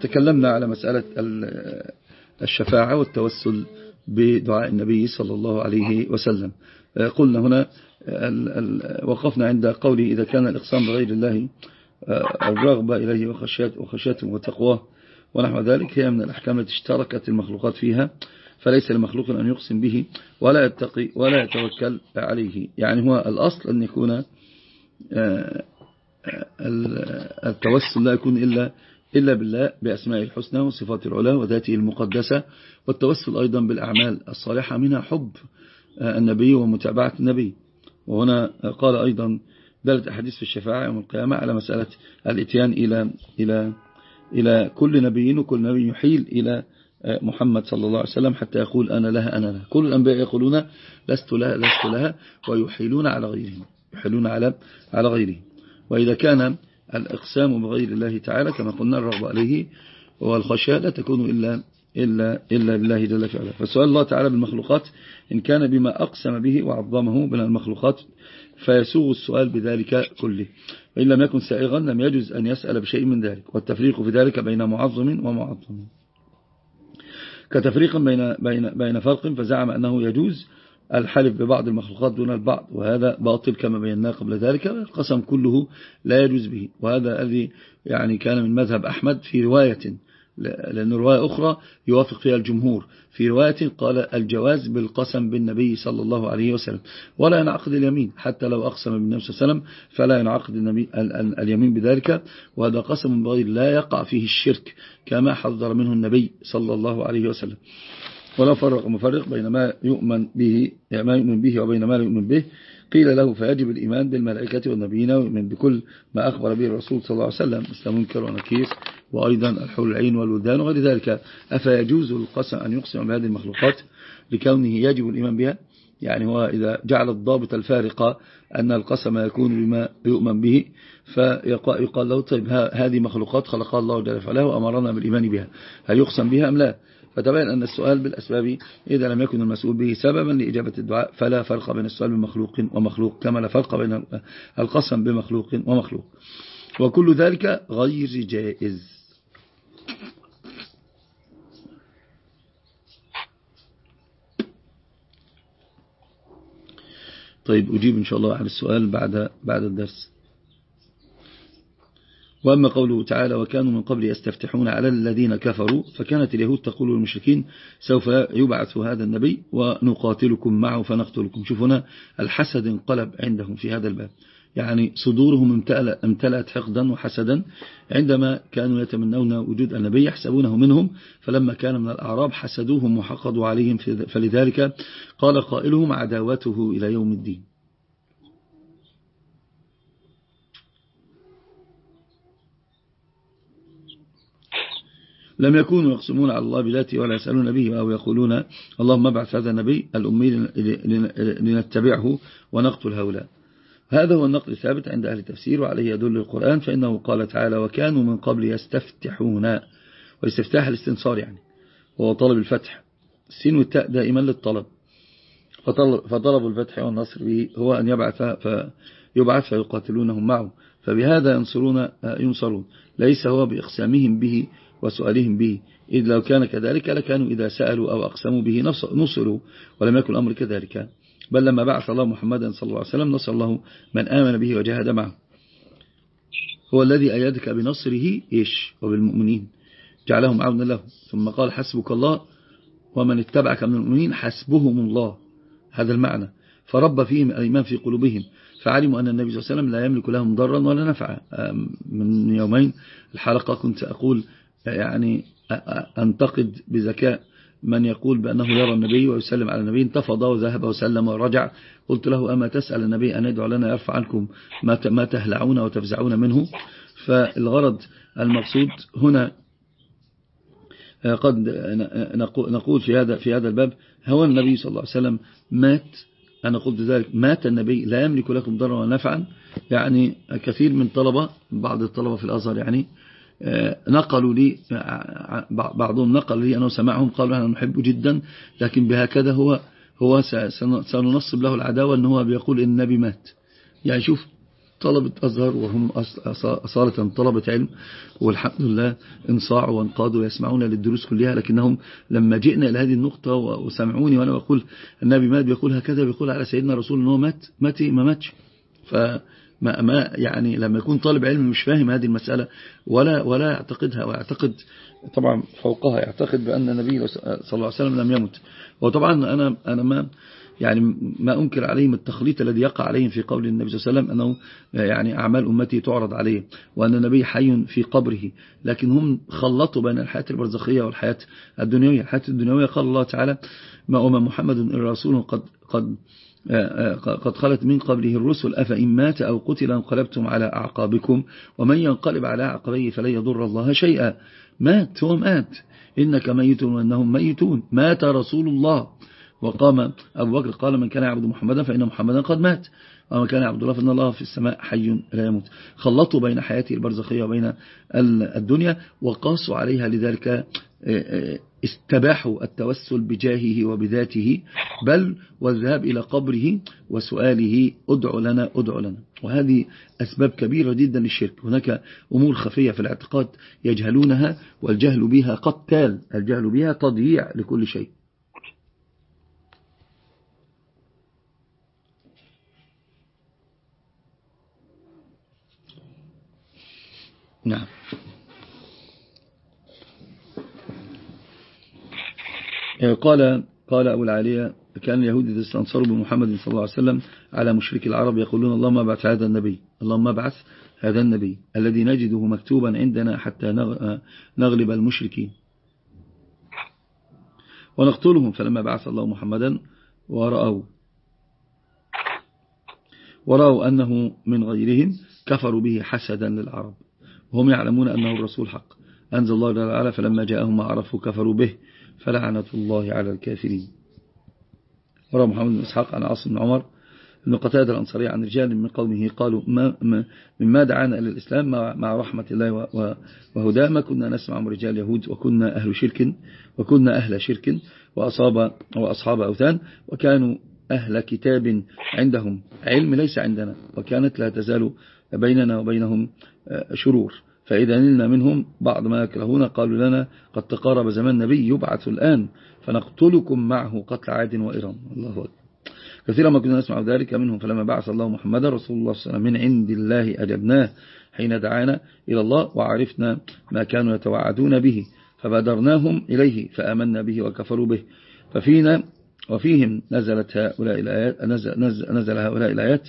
تكلمنا على مسألة الشفاعة والتوسل بدعاء النبي صلى الله عليه وسلم. قلنا هنا وقفنا عند قوله إذا كان الإقسام بغير الله الرغبة إليه وخشيته وتقواه ونحو ذلك هي من الأحكام التي اشتركت المخلوقات فيها فليس لمخلوق أن يقسم به ولا يتقي ولا يتوكل عليه. يعني هو الأصل أن يكون آه، التوسل لا يكون إلا إلا بالله بأسماء الحسنى وصفات العلا وذاته المقدسة والتوسل أيضا بالأعمال الصالحة منها حب آه، النبي ومتابعة النبي. وهنا قال أيضا دلت أحاديث في الشفاعة يوم القيامة على مسألة الإتيان إلى, إلى, إلى كل نبي وكل نبي يحيل إلى آه، محمد صلى الله عليه وسلم حتى يقول أنا لها أنا لها. كل الأنبياء يقولون لست لها لست لها. ويحيلون على غيرهم يحيلون على على غيره وإذا كان الإقسام بغير الله تعالى كما قلنا الرغب عليه والخشاء لا تكون إلا إلا, إلا بالله جل في فسؤال الله تعالى بالمخلوقات إن كان بما أقسم به وعظمه من المخلوقات فيسوغ السؤال بذلك كله. وإن لم يكن سائغا لم يجوز أن يسأل بشيء من ذلك. والتفريق في ذلك بين معظم ومعظم. كتفريق بين, بين, بين فرق فزعم أنه يجوز الحلف ببعض المخلوقات دون البعض وهذا باطل كما بينا قبل ذلك القسم كله لا يجوز به. وهذا الذي يعني كان من مذهب أحمد في رواية لأن رواية أخرى يوافق فيها الجمهور. في رواية قال الجواز بالقسم بالنبي صلى الله عليه وسلم ولا ينعقد اليمين حتى لو أقسم بالنبي صلى الله عليه وسلم فلا ينعقد اليمين بذلك. وهذا قسم بغير لا يقع فيه الشرك كما حذر منه النبي صلى الله عليه وسلم. ولا فرق مفرق بين ما يؤمن به ما يؤمن به وبين ما لا يؤمن به. قيل له فيجب الإيمان بالملائكة والنبيين ويؤمن بكل ما أخبر به الرسول صلى الله عليه وسلم مثل منكر ونكير وأيضا الحول العين والودان وغير ذلك. أفيجوز القسم أن يقسم بهذه المخلوقات لكونه يجب الإيمان بها؟ يعني هو إذا جعل الضابط الفارقة أن القسم يكون بما يؤمن به فيقال له طيب هذه مخلوقات خلقها الله جل وعلا وأمرنا بالإيمان بها. هل يقسم بها أم لا؟ فتبين أن السؤال بالأسباب إذا لم يكن المسؤول به سببا لإجابة الدعاء فلا فرق بين السؤال بمخلوق ومخلوق كما لا فرق بين القسم بمخلوق ومخلوق. وكل ذلك غير جائز. طيب أجيب إن شاء الله على السؤال بعد بعد الدرس. وأما قوله تعالى وكانوا من قبل يستفتحون على الذين كفروا فكانت اليهود تقول للمشركين سوف يبعث هذا النبي ونقاتلكم معه فنقتلكم. شوفنا الحسد انقلب عندهم في هذا الباب. يعني صدورهم امتلأت حقدا وحسدا عندما كانوا يتمنون وجود النبي يحسبونه منهم فلما كان من الأعراب حسدوهم وحقدوا عليهم فلذلك قال قائلهم عداوته إلى يوم الدين. لم يكونوا يقسمون على الله بذاته ولا يسألون به أو يقولون اللهم ابعث هذا النبي الأمي لنتبعه ونقتل هؤلاء. هذا هو النقل الثابت عند أهل التفسير وعليه يدل القرآن فإنه قال تعالى وكانوا من قبل يستفتحون. واستفتاح الاستنصار يعني هو طلب الفتح. السين والتاء دائما للطلب. فطلب, فطلب الفتح والنصر به هو أن يبعث فيبعث فيقاتلونهم معه. فبهذا ينصرون ينصرون. ليس هو بإقسامهم به وسؤالهم به. إذ لو كان كذلك لكانوا إذا سألوا أو أقسموا به نصروا ولم يكن الأمر كذلك. بل لما بعث الله محمدا صلى الله عليه وسلم نصر الله من آمن به وجاهد معه. هو الذي أيدك بنصره إيش؟ وبالمؤمنين. جعلهم عونا له. ثم قال حسبك الله ومن اتبعك من المؤمنين حسبهم الله. هذا المعنى. فرب فيهم الإيمان في قلوبهم. فعلموا أن النبي صلى الله عليه وسلم لا يملك لهم ضرا ولا نفعا من يومين. الحلقة كنت أقول يعني أنتقد بذكاء من يقول بأنه يرى النبي ويسلم على النبي انتفض وذهب وسلم ورجع. قلت له أما تسأل النبي أن يدعو لنا يرفع عنكم ما تهلعون وتفزعون منه؟ فالغرض المقصود هنا قد نقول في هذا في هذا الباب هو النبي صلى الله عليه وسلم مات. أنا قلت ذلك مات النبي لا يملك لكم ضرا ونفعا يعني كثير من طلبة بعض الطلبة في الأزهر يعني آه، نقلوا لي بعضهم نقل لي أنا سمعهم قالوا أنا نحب جدا لكن بهكذا هو هو سننصب له العداوة أنه هو بيقول إن النبي مات. يعني شوف طلبة أزهر وهم أصالة طلبة علم والحمد لله انصاعوا وانقادوا ويسمعون للدروس كلها لكنهم لما جئنا إلى هذه النقطة وسمعوني وأنا بقول النبي مات بيقول هكذا بيقول على سيدنا رسول أنه مات مات ما ماتش. فما ما يعني لما يكون طالب علم مش فاهم هذه المسألة ولا ولا يعتقدها ويعتقد طبعا فوقها يعتقد بأن النبي صلى الله عليه وسلم لم يمت. وطبعا أنا أنا ما يعني ما أنكر عليهم التخليط الذي يقع عليهم في قول النبي صلى الله عليه وسلم أنه يعني أعمال أمتي تعرض عليه وأن النبي حي في قبره. لكن هم خلطوا بين الحياة البرزخية والحياة الدنيوية. الحياة الدنيوية قال الله تعالى ما أمم محمد الرسول قد قد قد خلت من قبله الرسل أفإن مات أو قتل انقلبتم على أعقابكم ومن ينقلب على أعقابه فلن يضر الله شيئا. مات هو مات. إنك ميت وأنهم ميتون. مات رسول الله. وقام أبو بكر قال من كان يعبد محمدا فإن محمدا قد مات. ومن كان يعبد الله فإن الله في السماء حي لا يموت. خلطوا بين حياته البرزخية وبين الدنيا وقاسوا عليها لذلك آه، آه، استباحوا التوسل بجاهه وبذاته بل والذهاب إلى قبره وسؤاله ادع لنا ادع لنا. وهذه أسباب كبيرة جدا للشرك. هناك أمور خفية في الاعتقاد يجهلونها والجهل بها قتال الجهل بها تضييع لكل شيء. نعم. قال قال أبو العالية كان اليهود إذا استنصروا بمحمد صلى الله عليه وسلم على مشرك العرب يقولون اللهم ابعث هذا النبي اللهم ابعث هذا النبي الذي نجده مكتوبا عندنا حتى نغلب المشركين. ونقتلهم فلما بعث الله محمدا ورأوا ورأوا أنه من غيرهم كفروا به حسدا للعرب. وهم يعلمون أنه الرسول حق. أنزل الله تعالى فلما جاءهم ما عرفوا كفروا به. فلعنة الله على الكافرين. ورى محمد بن إسحاق عن عاصم بن عمر ابن قتادة الأنصاري عن رجال من قومه قالوا ما مما دعانا إلى الإسلام مع رحمة الله وهداه ما كنا نسمع من رجال يهود وكنا أهل شرك وكنا أهل شرك وأصاب وأصحاب أوثان وكانوا أهل كتاب عندهم. علم ليس عندنا وكانت لا تزال بيننا وبينهم شرور. فإذا نلنا منهم بعض ما يكرهون قالوا لنا قد تقارب زمان نبي يبعث الآن فنقتلكم معه قتل عاد وإرم. الله أكبر. كثيرا ما كنا نسمع ذلك منهم. فلما بعث الله محمد رسول الله صلى الله عليه وسلم من عند الله أجبناه حين دعانا إلى الله وعرفنا ما كانوا يتوعدون به فبادرناهم إليه فآمنا به وكفروا به. ففينا وفيهم نزلت هؤلاء الآيات نزل, نزل, نزل هؤلاء الآيات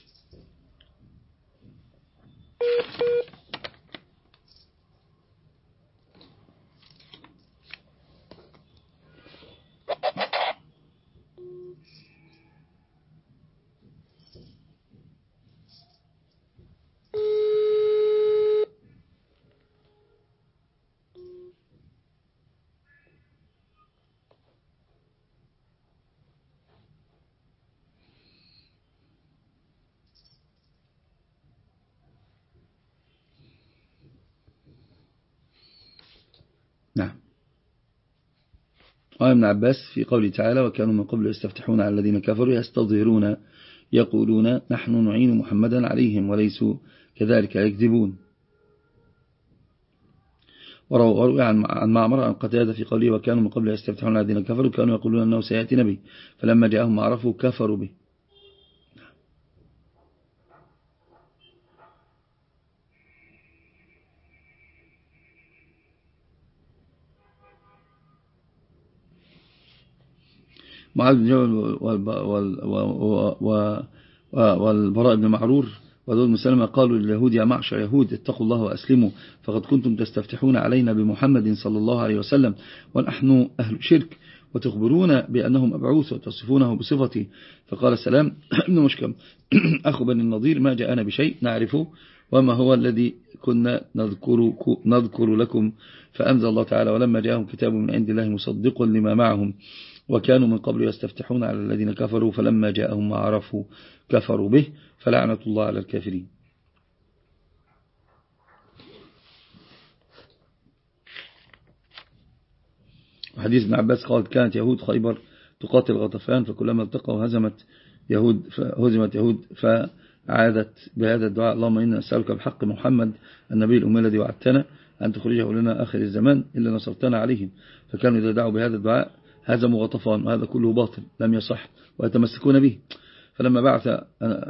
قال ابن عباس في قوله تعالى وكانوا من قبل يستفتحون على الذين كفروا يستظهرون يقولون نحن نعين محمدا عليهم وليسوا كذلك يكذبون. وروي عن معمر عن قتادة في قوله وكانوا من قبل يستفتحون على الذين كفروا كانوا يقولون أنه سيأتي نبي فلما جاءهم عرفوا كفروا به. معاذ بن جبل والبراء بن معرور وذو المسلمة قالوا لليهود يا معشر يهود اتقوا الله وأسلموا فقد كنتم تستفتحون علينا بمحمد صلى الله عليه وسلم ونحن أهل شرك وتخبرون بأنه مبعوث وتصفونه بصفتي فقال السلام ابن مشكم أخو بن النظير ما جاءنا بشيء نعرفه وما هو الذي كنا نذكر, نذكر لكم فأنزل الله تعالى ولما جاءهم كتاب من عند الله مصدق لما معهم وكانوا من قبل يستفتحون على الذين كفروا فلما جاءهم ما عرفوا كفروا به فلعنة الله على الكافرين. وحديث ابن عباس قال كانت يهود خيبر تقاتل غطفان فكلما التقوا هزمت يهود فهزمت يهود فعادت بهذا الدعاء اللهم إنا نسألك بحق محمد النبي الأمي الذي وعدتنا أن تخرجه لنا آخر الزمان إلا نصرتنا عليهم. فكانوا إذا دعوا بهذا الدعاء هزموا غطفان وهذا كله باطل لم يصح ويتمسكون به. فلما بعث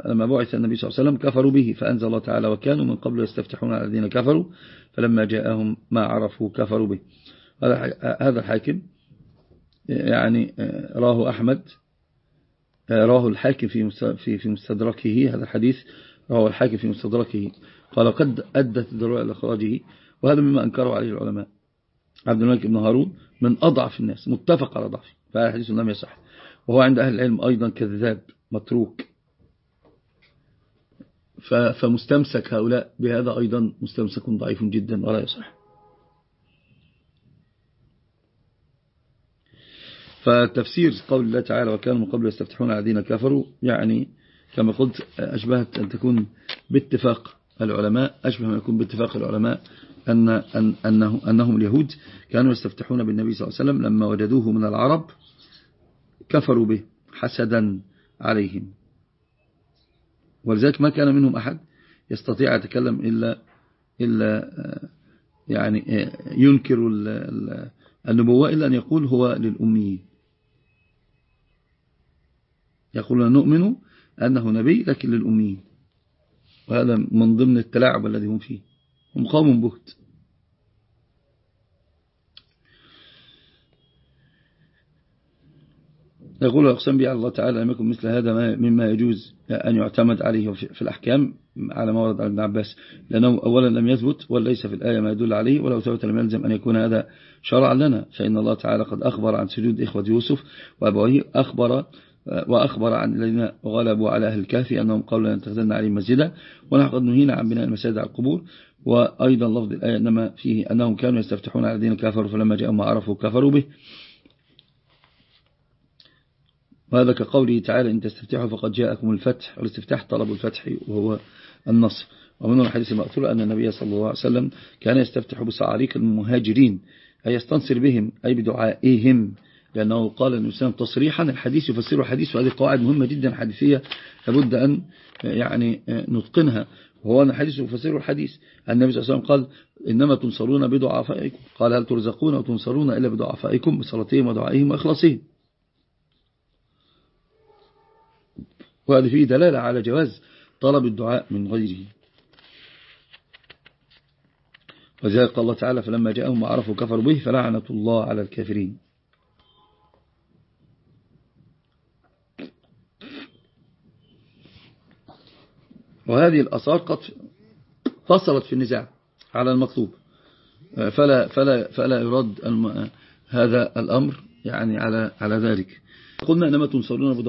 لما بعث النبي صلى الله عليه وسلم كفروا به فأنزل الله تعالى وكانوا من قبل يستفتحون على الذين كفروا فلما جاءهم ما عرفوا كفروا به. هذا الحاكم يعني راه أحمد راه الحاكم في في في مستدركه هذا الحديث راه الحاكم في مستدركه. قال قد أدت الضرورة إلى إخراجه وهذا مما أنكروا عليه العلماء. عبد الملك بن هارون من أضعف الناس متفق على ضعفه فهذا حديث لم يصح. وهو عند أهل العلم أيضا كذاب متروك. فمستمسك هؤلاء بهذا أيضا مستمسك ضعيف جدا ولا يصح. فتفسير قول الله تعالى وكانوا من قبل يستفتحون على الذين كفروا يعني كما قلت أشبهت أن تكون باتفاق العلماء أشبه ما يكون باتفاق العلماء أن أن أنه أنهم اليهود كانوا يستفتحون بالنبي صلى الله عليه وسلم لما وجدوه من العرب كفروا به حسدا عليهم. ولذلك ما كان منهم أحد يستطيع يتكلم إلا إلا يعني ينكر النبوة إلا أن يقول هو للأميين يقول نؤمن أنه نبي لكن للأميين وهذا من ضمن التلاعب الذي هم فيه. هم قوم بهت يقول الأقسام بي على الله تعالى لم يكن مثل هذا مما يجوز أن يعتمد عليه في الأحكام على ما ورد عن ابن عباس. لأنه أولا لم يثبت وليس في الآية ما يدل عليه ولو ثبت لم يلزم أن يكون هذا شرعا لنا. فإن الله تعالى قد أخبر عن سجود إخوة يوسف وأبويه أخبر وأخبر عن الذين غلبوا على أهل الكهف أنهم قالوا لن تخذلنا عليهم مسجدا ونحن قد نهينا عن بناء المساجد على القبور. وأيضا لفظ الآية إنما فيه أنهم كانوا يستفتحون على الذين كفروا فلما جاءوا ما عرفوا كفروا به. وهذا كقوله تعالى إن تستفتحوا فقد جاءكم الفتح. والاستفتاح طلب الفتح وهو النصر. ومن الحديث المأثور أن النبي صلى الله عليه وسلم كان يستفتح بصعاريك المهاجرين أي يستنصر بهم أي بدعائهم لأنه قال الإنسان تصريحا الحديث يفسر الحديث وهذه قواعد مهمة جدا حديثية لابد أن يعني نتقنها. وهو الحديث يفسر الحديث. النبي صلى الله عليه وسلم قال إنما تنصرون بضعفائكم. قال هل ترزقون وتنصرون إلا بضعفائكم؟ بصلاتهم ودعائهم وإخلاصهم. وهذا فيه دلالة على جواز طلب الدعاء من غيره. وذلك قال الله تعالى فلما جاءهم وعرفوا كفروا به فلعنة الله على الكافرين. وهذه الأثار قد فصلت في النزاع على المطلوب. فلا, فلا, فلا يرد هذا الأمر يعني على على ذلك. قلنا إنما تنصرون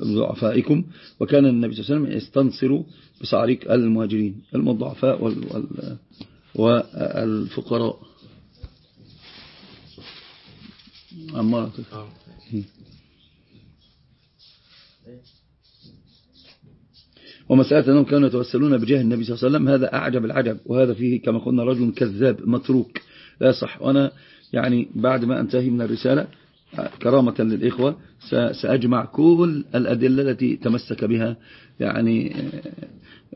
بضعفائكم وكان النبي صلى الله عليه وسلم يستنصر بصعريك المهاجرين الضعفاء والفقراء. أما ومسألة أنهم كانوا يتوسلون بجاه النبي صلى الله عليه وسلم هذا أعجب العجب وهذا فيه كما قلنا رجل كذاب متروك لا صح. وأنا يعني بعد ما أنتهي من الرسالة كرامة للإخوة سأجمع كل الأدلة التي تمسك بها يعني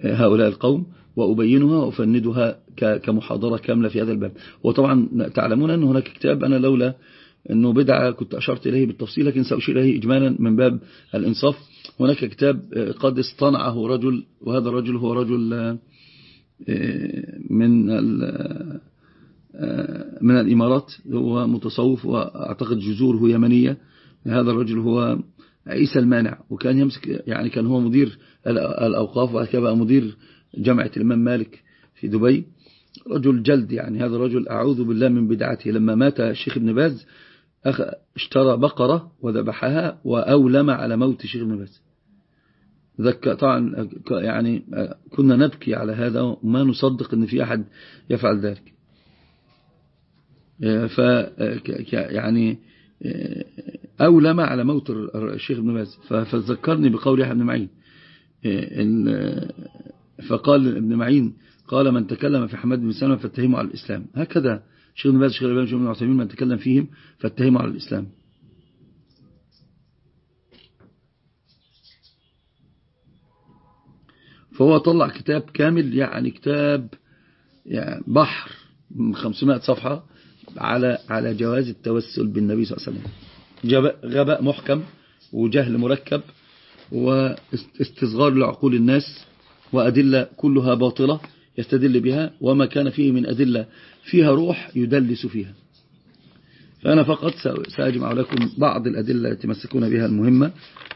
هؤلاء القوم وأبينها وأفندها كمحاضرة كاملة في هذا الباب. وطبعا تعلمون أن هناك كتاب أنا لولا أنه بدعة كنت أشرت إليه بالتفصيل لكن سأشير إليه إجمالا من باب الإنصاف. هناك كتاب قد اصطنعه رجل وهذا الرجل هو رجل من من الإمارات. هو متصوف وأعتقد جذوره يمنية. هذا الرجل هو عيسى المانع وكان يمسك يعني كان هو مدير الأوقاف وكان مدير جامعة الإمام مالك في دبي. رجل جلد يعني هذا الرجل أعوذ بالله من بدعته. لما مات الشيخ ابن باز اشترى بقرة وذبحها وأولم على موت الشيخ ابن باز. ذكى طبعا يعني كنا نبكي على هذا وما نصدق إن في أحد يفعل ذلك. ف يعني أولم على موت الشيخ ابن باز. فذكرني بقول يحيى بن معين. فقال ابن معين قال من تكلم في حماد بن سلمة فاتهمه على الإسلام. هكذا شيخ ابن باز شيخ الألباني شيخ ابن من تكلم فيهم فاتهموا على الإسلام. فهو طلع كتاب كامل يعني كتاب يعني بحر من 500 صفحة على على جواز التوسل بالنبي صلى الله عليه وسلم. غباء محكم وجهل مركب واستصغار لعقول الناس وأدلة كلها باطلة. يستدل بها وما كان فيه من أدلة فيها روح يدلس فيها. فأنا فقط سأجمع لكم بعض الأدلة التي مسكون بها المهمة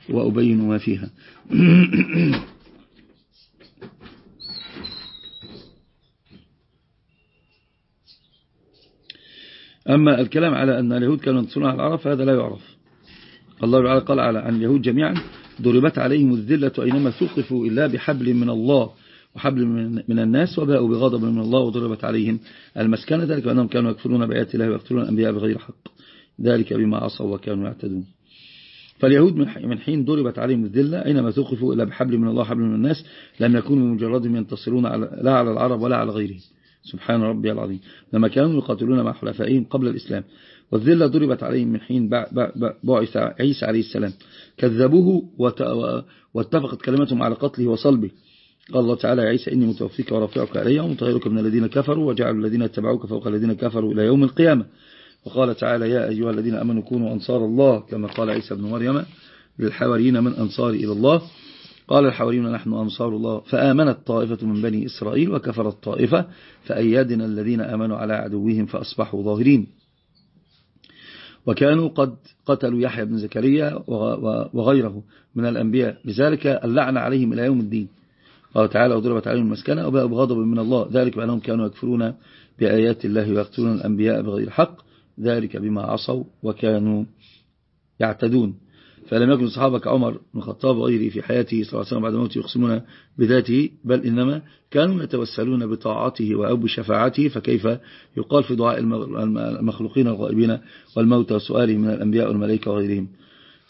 وأبين ما فيها. أما الكلام على أن اليهود كانوا ينتصرون على العرب فهذا لا يعرف. الله تعالى قال على عن اليهود جميعا ضربت عليهم الذلة أينما ثقفوا إلا بحبل من الله. وحبل من الناس وباءوا بغضب من الله وضربت عليهم المسكنة. ذلك بأنهم كانوا يكفرون بآيات الله ويقتلون الأنبياء بغير حق. ذلك بما عصوا وكانوا يعتدون. فاليهود من حين ضربت عليهم الذلة أينما ثقفوا إلا بحبل من الله وحبل من الناس لم يكونوا مجردهم ينتصرون لا على العرب ولا على غيرهم. سبحان ربي العظيم. لما كانوا يقاتلون مع حلفائهم قبل الإسلام والذلة ضربت عليهم من حين بعث عيسى عليه السلام. كذبوه واتفقت كلمتهم على قتله وصلبه. قال الله تعالى يا عيسى إني متوفيك ورافعك علي ومطهرك من الذين كفروا وجعل الذين اتبعوك فوق الذين كفروا إلى يوم القيامة. وقال تعالى يا أيها الذين أمنوا كونوا أنصار الله كما قال عيسى بن مريم للحواريين من أنصار إلى الله. قال الحواريون نحن أنصار الله. فآمنت طائفة من بني إسرائيل وكفرت طائفة فأيادنا الذين آمنوا على عدوهم فأصبحوا ظاهرين. وكانوا قد قتلوا يحيى بن زكريا وغيره من الأنبياء. لذلك اللعنة عليهم إلى يوم الدين. قال تعالى وضربت عليهم المسكنة وباءوا بغضب من الله ذلك بأنهم كانوا يكفرون بآيات الله ويقتلون الأنبياء بغير حق ذلك بما عصوا وكانوا يعتدون. فلم يكن صحابة كعمر بن الخطاب وغيره في حياته صلى الله عليه وسلم بعد موته يقسمون بذاته بل إنما كانوا يتوسلون بطاعته أو بشفاعته فكيف يقال في دعاء المخلوقين الغائبين والموتى وسؤالهم من الأنبياء والملائكة وغيرهم.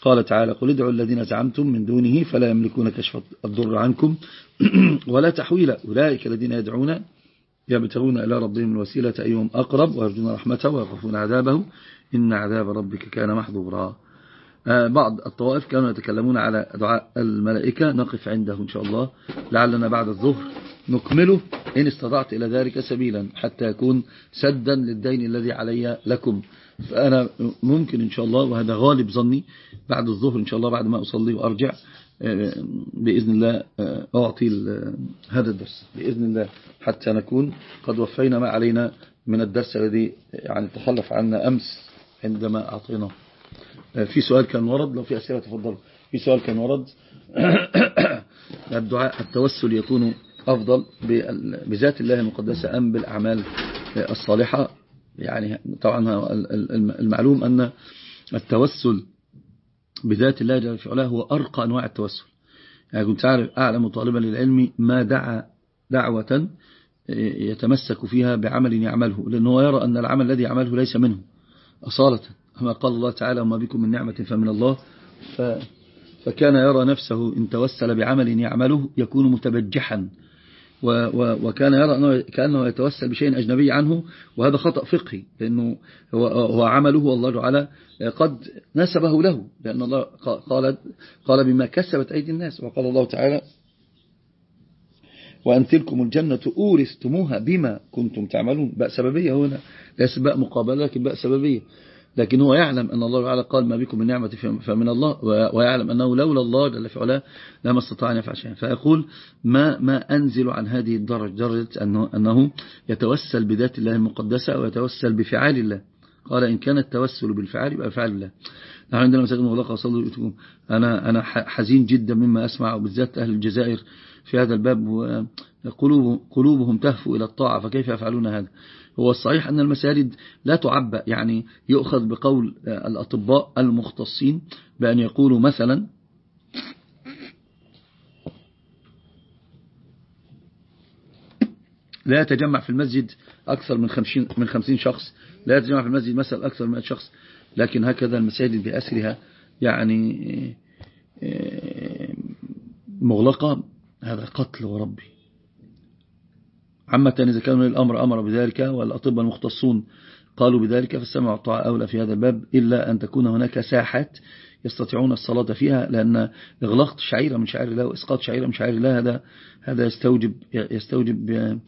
قال تعالى قل ادعوا الذين زعمتم من دونه فلا يملكون كشف الضر عنكم. ولا تحويل. أولئك الذين يدعون يبتغون إلى ربهم الوسيلة أيهم أقرب ويرجون رحمته ويخافون عذابه. إن عذاب ربك كان محظورا. آه، بعض الطوائف كانوا يتكلمون على دعاء الملائكة. نقف عنده إن شاء الله. لعلنا بعد الظهر نكمله. إن استطعت إلى ذلك سبيلا حتى يكون سدا للدين الذي علي لكم. فأنا ممكن إن شاء الله وهذا غالب ظني بعد الظهر إن شاء الله بعد ما أصلي وأرجع آه، بإذن الله آه، أعطي هذا الدرس. بإذن الله حتى نكون قد وفينا ما علينا من الدرس الذي يعني تخلف عنا أمس عندما أعطيناه. في سؤال كان ورد لو في أسئلة تفضل في سؤال كان ورد الدعاء التوسل يكون أفضل بذات الله المقدسة أم بالأعمال الصالحة؟ يعني طبعا المعلوم أن التوسل بذات الله جل في علاه هو أرقى أنواع التوسل. يعني كنت أعلم طالبا للعلم ما دعا دعوة يتمسك فيها بعمل يعمله لأنه يرى أن العمل الذي يعمله ليس منه أصالة. كما قال الله تعالى وما بكم من نعمة فمن الله. ف فكان يرى نفسه إن توسل بعمل يعمله يكون متبجحا. وكان يرى أنه كأنه يتوسل بشيء أجنبي عنه وهذا خطأ فقهي لأنه هو عمله والله تعالى قد نسبه له لأن الله قال, قال بما كسبت أيدي الناس وقال الله تعالى وأن تلكم الجنة أورثتموها بما كنتم تعملون. بقى سببية هنا ليس بقى مقابلة لكن بقى سببية لكن هو يعلم أن الله تعالى قال ما بكم من نعمة فمن الله ويعلم أنه لولا الله جل في علاه لما استطاع أن يفعل شيئا. فيقول ما ما أنزل عن هذه الدرجة درجة أنه, أنه يتوسل بذات الله المقدسة ويتوسل بفعال الله. قال إن كان التوسل بالفعال يبقى فعل الله. نحن عندنا مساجد مغلقة صلوا يؤتكم. أنا, أنا حزين جدا مما أسمع وبالذات أهل الجزائر في هذا الباب قلوب قلوبهم تهفو إلى الطاعة فكيف يفعلون هذا؟ هو الصحيح أن المساجد لا تعبأ يعني يؤخذ بقول الأطباء المختصين بأن يقولوا مثلا لا يتجمع في المسجد أكثر من خمسين, من خمسين شخص لا يتجمع في المسجد مثلا أكثر من 100 شخص لكن هكذا المساجد بأسرها يعني مغلقة. هذا قتل وربي. عامة إذا كان الأمر أمر بذلك والأطباء المختصون قالوا بذلك فالسمع والطاعة أولى في هذا الباب إلا أن تكون هناك ساحات يستطيعون الصلاة فيها لأن إغلاق شعيرة من شعير الله وإسقاط شعيرة من شعير الله هذا هذا يستوجب يستوجب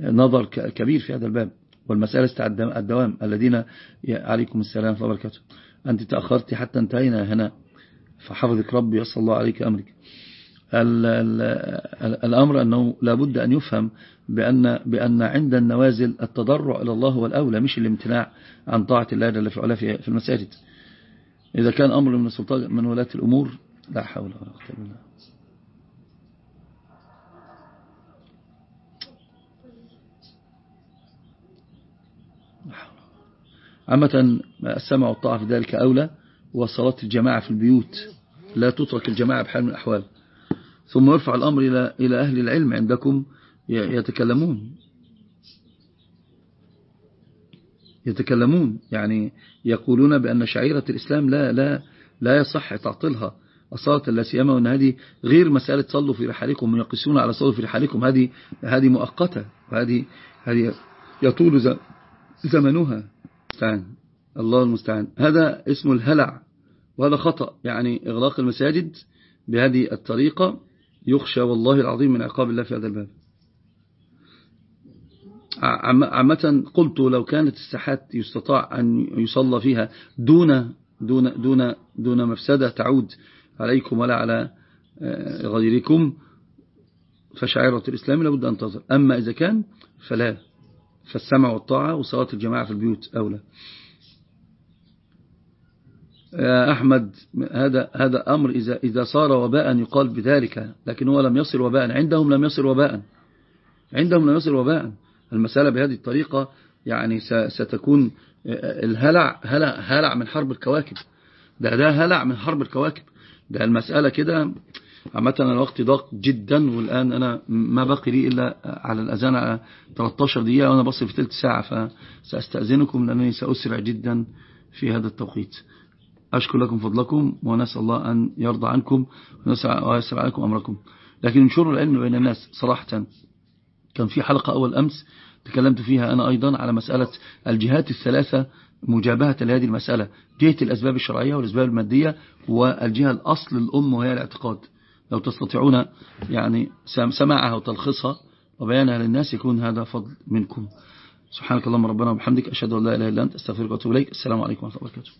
نظر كبير في هذا الباب. والمسألة الدوام الذين عليكم السلام وبركاته. أنت تأخرت حتى انتهينا هنا. فحفظك ربي يصل الله عليك أمرك. الأمر أنه لابد أن يفهم بأن, بأن عند النوازل التضرع إلى الله هو الأولى مش الامتناع عن طاعة الله جل في علاه في المساجد. إذا كان أمر من السلطان من ولاة الأمور لا حول ولا قوة إلا بالله. عامة السمع والطاعة في ذلك أولى وصلاة الجماعة في البيوت لا تترك الجماعة بحال من الأحوال. ثم يرفع الأمر إلى إلى أهل العلم عندكم يتكلمون. يتكلمون يعني يقولون بأن شعيرة الإسلام لا لا لا يصح تعطيلها. الصلاة لا سيما وأن هذه غير مسألة صلوا في رحالكم ويقسون على صلوا في رحالكم هذه هذه مؤقتة وهذه هذه يطول زمنها. المستعان. الله المستعان. هذا اسم الهلع. وهذا خطأ. يعني إغلاق المساجد بهذه الطريقة يخشى والله العظيم من عقاب الله في هذا الباب. عامة قلت لو كانت الساحات يستطاع أن يصلى فيها دون دون دون دون مفسدة تعود عليكم ولا على آه، غيركم فشعيرة الإسلام لابد أن تظهر. أما إذا كان فلا. فالسمع والطاعة وصلاة الجماعة في البيوت أولى. يا أحمد هذا هذا أمر إذا إذا صار وباء يقال بذلك لكن هو لم يصل وباء. عندهم لم يصل وباء. عندهم لم يصل وباء. المسألة بهذه الطريقة يعني ستكون الهلع هلع, هلع من حرب الكواكب. ده ده هلع من حرب الكواكب. ده المسألة كده عامة الوقت ضاق جدا والآن أنا ما بقي لي إلا على الأذان 13 دقيقة وأنا بصل في ثلث ساعة فسأستأذنكم لأنني سأسرع جدا في هذا التوقيت. أشكر لكم فضلكم ونسأل الله أن يرضى عنكم ويسر عليكم أمركم. لكن انشروا العلم بين الناس صراحة. كان في حلقة أول أمس تكلمت فيها أنا أيضا على مسألة الجهات الثلاثة مجابهة لهذه المسألة جهة الأسباب الشرعية والأسباب المادية والجهة الأصل الأم وهي الاعتقاد. لو تستطيعون يعني سماعها وتلخيصها وبيانها للناس يكون هذا فضل منكم. سبحانك اللهم ربنا وبحمدك أشهد أن لا إله إلا أنت أستغفرك وأتوب إليك. السلام عليكم ورحمة الله وبركاته.